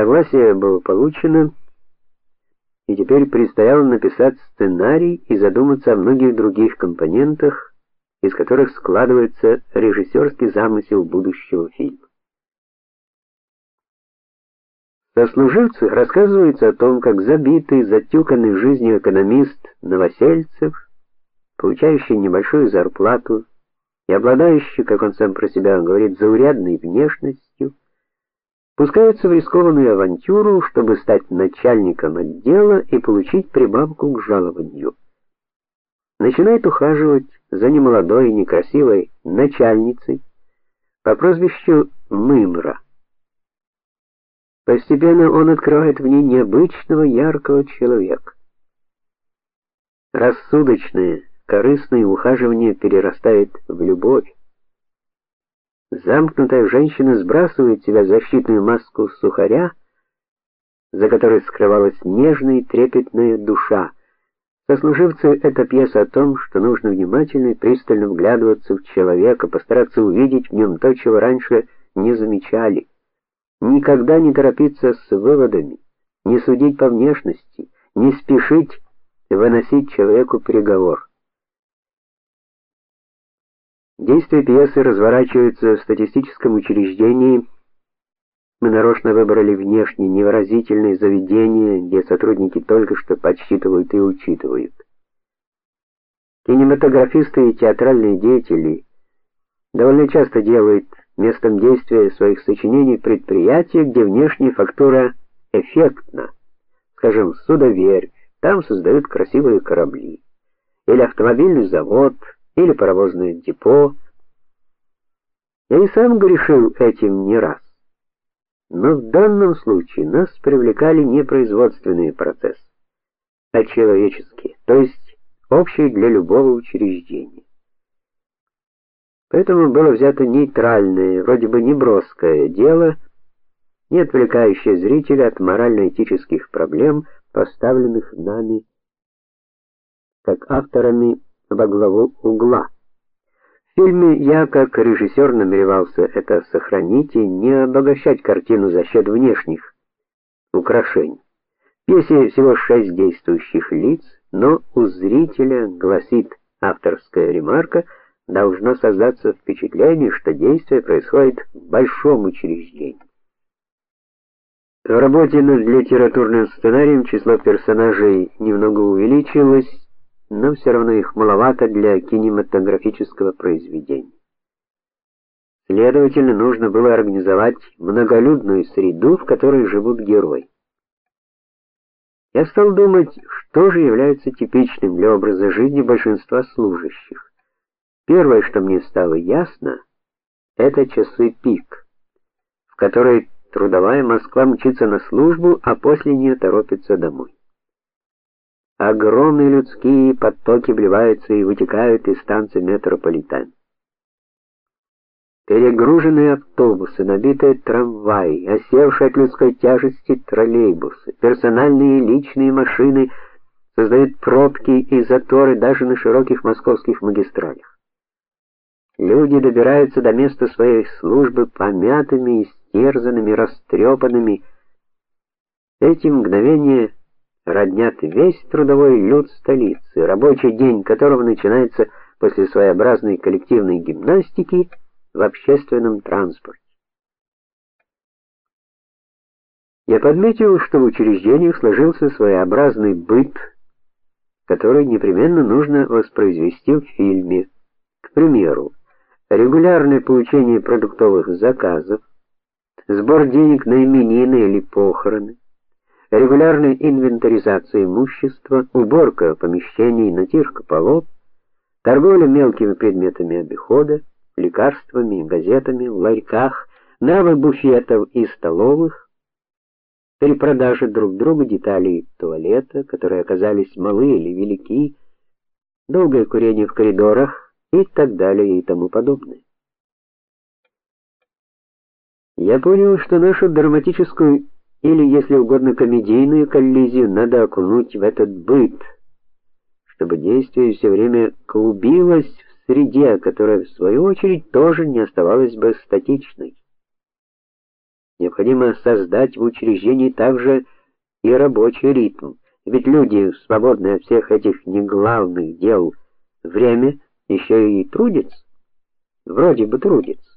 Согласие было получено, и теперь предстояло написать сценарий и задуматься о многих других компонентах, из которых складывается режиссерский замысел будущего фильма. Сослуживцы рассказывается о том, как забитый, затюканный жизнью экономист Новосельцев, получающий небольшую зарплату и обладающий, как он сам про себя говорит, заурядной внешностью, пускается в рискованную авантюру, чтобы стать начальником отдела и получить прибавку к жалованию. Начинает ухаживать за немолодой и некрасивой начальницей по прозвищу Мымра. Постепенно он открывает в ней необычного яркого человека. Рассудочное, корыстное ухаживание перерастает в любовь. Замкнутая женщина сбрасывает с себя защитную маску сухаря, за которой скрывалась нежная и трепетная душа. Сослуживцы это пьеса о том, что нужно внимательно и пристально вглядываться в человека, постараться увидеть в нем то, чего раньше не замечали. Никогда не торопиться с выводами, не судить по внешности, не спешить выносить человеку приговор. Действие пьесы разворачивается в статистическом учреждении. Мы нарочно выбрали внешне невыразительное заведение, где сотрудники только что подсчитывают и учитывают. Кинематографисты и театральные деятели довольно часто делают местом действия своих сочинений предприятия, где внешняя фактура эффектна. Скажем, судоверфь, там создают красивые корабли. Или автомобильный завод, или паровозное депо. Я и сам грешил этим не раз. Но в данном случае нас привлекали не производственные процессы, а человеческие, то есть общие для любого учреждения. Поэтому было взято нейтральное, вроде бы неброское дело, не отвлекающее зрителя от морально-этических проблем, поставленных нами как авторами во главу угла. В фильме я, как режиссер, намеревался это сохранить и не обогащать картину за счет внешних украшений. В пьесе всего шесть действующих лиц, но у зрителя, гласит авторская ремарка, должно создаться впечатление, что действие происходит в большом учреждении. В работе над литературным сценарием число персонажей немного увеличилось, но все равно их маловато для кинематографического произведения. Следовательно, нужно было организовать многолюдную среду, в которой живут герои. Я стал думать, что же является типичным для образа жизни большинства служащих. Первое, что мне стало ясно, это часы пик, в которые трудовая Москва мчится на службу, а после нее торопится домой. Огромные людские потоки вливаются и вытекают из станции метрополитен. Перегруженные автобусы, набитые трамваи, осевшие от людской тяжести троллейбусы, персональные личные машины создают пробки и заторы даже на широких московских магистралях. Люди добираются до места своей службы помятыми, истерзанными, растрепанными. Эти мгновения роднят весь трудовой люд столицы, рабочий день которого начинается после своеобразной коллективной гимнастики в общественном транспорте. Я подметил, что в учреждениях сложился своеобразный быт, который непременно нужно воспроизвести в фильме. К примеру, регулярное получение продуктовых заказов, сбор денег на именины или похороны, регулярная инвентаризация имущества, уборка помещений, натирка полов, торговля мелкими предметами обихода, лекарствами, газетами в ларьках, навы буфетов и столовых, перепродажа друг другу деталей туалета, которые оказались малы или велики, долгое курение в коридорах и так далее и тому подобное. Я понял, что нашу драматическую или, если угодно, комедийную коллизию надо окунуть в этот быт, чтобы действие все время клубилось в среде, которая в свою очередь тоже не оставалась бы статичной. Необходимо создать в учреждении также и рабочий ритм. Ведь люди, свободные от всех этих неглавных дел, время еще и трудятся. Вроде бы трудятся.